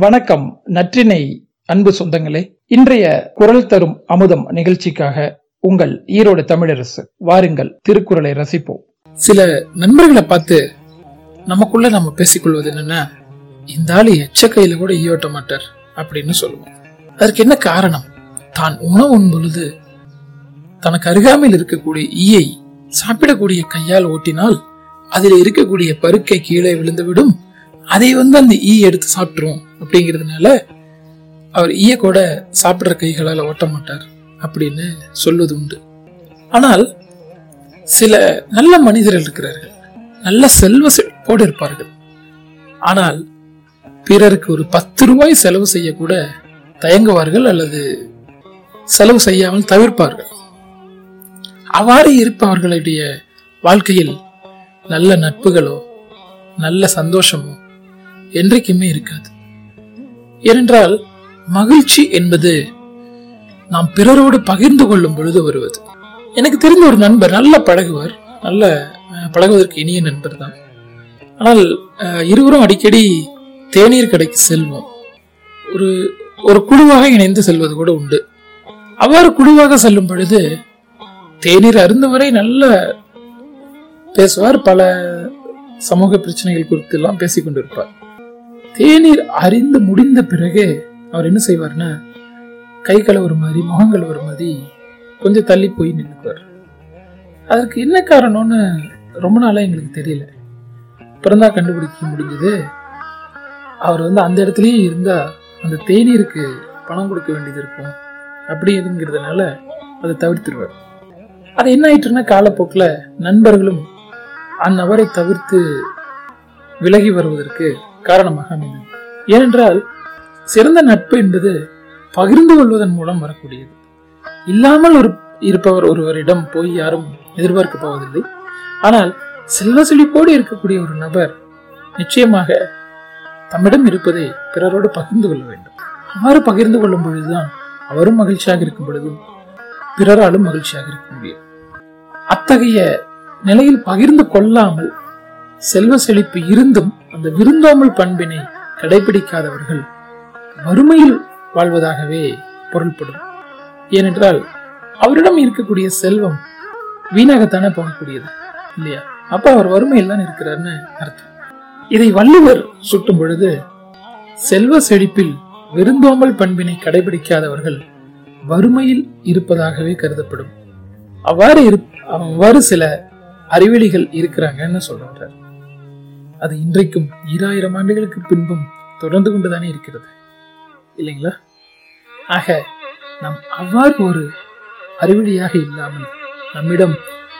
வணக்கம் நற்றினை அன்பு சொந்தங்களே. இன்றைய குரல் தரும் அமுதம் நிகழ்ச்சிக்காக உங்கள் ஈரோடு தமிழரசு வாருங்கள் திருக்குறளை ரசிப்போம். சில நண்பர்களை பார்த்து நமக்குள்ள நம்ம பேசிக்கொள்வது என்னன்னா இந்த ஆளு எச்ச கையில கூட ஈயோட்ட மாட்டார் அப்படின்னு சொல்லுவோம். அதற்கு என்ன காரணம்? தான் உணவு உண்ணும் பொழுது தனக்கு அருகாமையில் இருக்கக்கூடிய ஈயை சாப்பிடக்கூடிய கையால் ஓட்டினால் அதில் இருக்கக்கூடிய பருக்கை கீழே விழுந்துவிடும். அதை வந்து அந்த ஈ எடுத்து சாப்பிட்டுரும் அப்படிங்கிறதுனால அவர் ஈய கூட சாப்பிடுற கைகளால் ஓட்ட மாட்டார் அப்படின்னு சொல்வது உண்டு. ஆனால் சில நல்ல மனிதர்கள் இருக்கிறார்கள். நல்ல செல்வ செழிப்போடு இருப்பார்கள். ஆனால் பிறருக்கு ஒரு பத்து ரூபாய் செலவு செய்யக்கூட தயங்குவார்கள் அல்லது செலவு செய்யாமல் தவிர்ப்பார்கள். அவ்வாறு இருப்பவர்களுடைய வாழ்க்கையில் நல்ல நட்புகளோ நல்ல சந்தோஷமோ என்றைக்குமே இருக்காது. ஏனென்றால் மகிழ்ச்சி என்பது நாம் பிறரோடு பகிர்ந்து கொள்ளும் பொழுது வருவது. எனக்கு தெரிந்த ஒரு நண்பர் நல்ல பழகுவார் நல்ல பழகுவதற்கு இனிய நண்பர் தான். ஆனால் இருவரும் அடிக்கடி தேநீர் கடைக்கு செல்வோம். ஒரு ஒரு குழுவாக இணைந்து செல்வது கூட உண்டு. அவ்வாறு குழுவாக செல்லும் பொழுது தேநீர் அருந்தும் வரை நல்ல பேசுவார் பல சமூக பிரச்சனைகள் குறித்து எல்லாம் பேசிக் கொண்டிருப்பார் தேநீர் அறிந்து முடிந்த பிறகு அவர் என்ன செய்வார்னா கை கழுவுற மாதிரி முகம் கழுவுற மாதிரி கொஞ்சம் தள்ளி போய் நின்றுக்குவார் அதற்கு என்ன காரணம்னு ரொம்ப நாளா எங்களுக்கு தெரியல. பிறந்தா கண்டுபிடிக்க முடிஞ்சது. அவர் வந்து அந்த இடத்துலயே இருந்தா அந்த தேநீருக்கு பணம் கொடுக்க வேண்டியது இருக்கும் அப்படி எதுங்கிறதுனால அதை தவிர்த்துருவார். அது என்ன ஆயிட்டுன்னா காலப்போக்கில் நண்பர்களும் அந்நபரை தவிர்த்து விலகி வருவதற்கு காரணமாக அமைந்தது ஏனென்றால் சிறந்த நட்பு என்பது பகிர்ந்து கொள்வதன் மூலம் வரக்கூடியது. இல்லாமல் ஒரு இருப்பவர் ஒருவரிடம் போய் யாரும் எதிர்பார்க்க போவதில்லை. ஆனால் செல்வ செழிப்போடு இருக்கக்கூடிய ஒரு நபர் நிச்சயமாக தம்மிடம் இருப்பதை பிறரோடு பகிர்ந்து கொள்ள வேண்டும். அவ்வாறு பகிர்ந்து கொள்ளும் பொழுதுதான் அவரும் மகிழ்ச்சியாக இருக்கும் பொழுதும் பிறராலும் மகிழ்ச்சியாக இருக்க முடியும். அத்தகைய நிலையில் பகிர்ந்து கொள்ளாமல் செல்வ செழிப்பு இருந்தும் அந்த விருந்தோமல் பண்பினை கடைபிடிக்காதவர்கள் வறுமையில் வாழ்வதாகவே பொருள்படும். ஏனென்றால் அவரிடம் இருக்கக்கூடிய செல்வம் வீணாகத்தானே போகக்கூடியது இல்லையா? அப்ப அவர் வறுமையில் தான் இருக்கிறார்னு அர்த்தம். இதை வள்ளுவர் சுட்டும் பொழுது செல்வ செழிப்பில் விருந்தோமல் பண்பினை கடைபிடிக்காதவர்கள் வறுமையில் இருப்பதாகவே கருதப்படும். அவ்வாறு அவ்வாறு சில அறிவெளிகள் இருக்கிறாங்கன்னு சொல்றார். அது இன்றைக்கும் ஈராயிரம் ஆண்டுகளுக்கு பின்பும் தொடர்ந்து கொண்டுதானே இருக்கிறது. இல்லைங்களா? ஆக நம் அவ்வாறு ஒரு அறிவழியாக இல்லாமல் நம்மிடம்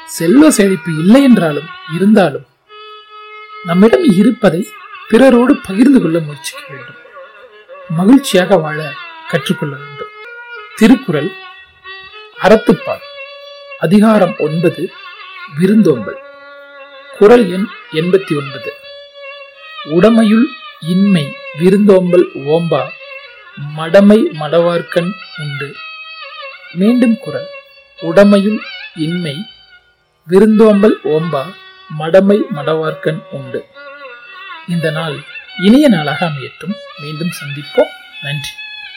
செல்வ செழிப்பு இல்லை என்றாலும் இருந்தாலும் நம்மிடம் இருப்பதை பிறரோடு பகிர்ந்து கொள்ள முயற்சிக்க வேண்டும். மகிழ்ச்சியாக வாழ கற்றுக்கொள்ள வேண்டும். திருக்குறள் அறத்துப்பால் அதிகாரம் ஒன்பது விருந்தோம்பல். குரல் எண் எண்பத்தி ஒன்பது. உடமையுள் இன்மை விருந்தோம்பல் ஓம்பா மடமை மடவார்க்கண் உண்டு. மீண்டும் குரல் உடமையுள் இன்மை விருந்தோம்பல் ஓம்பா மடமை மடவார்கண் உண்டு. இந்த நாள் இனிய நாளாக அமையட்டும். மீண்டும் சந்திப்போம். நன்றி.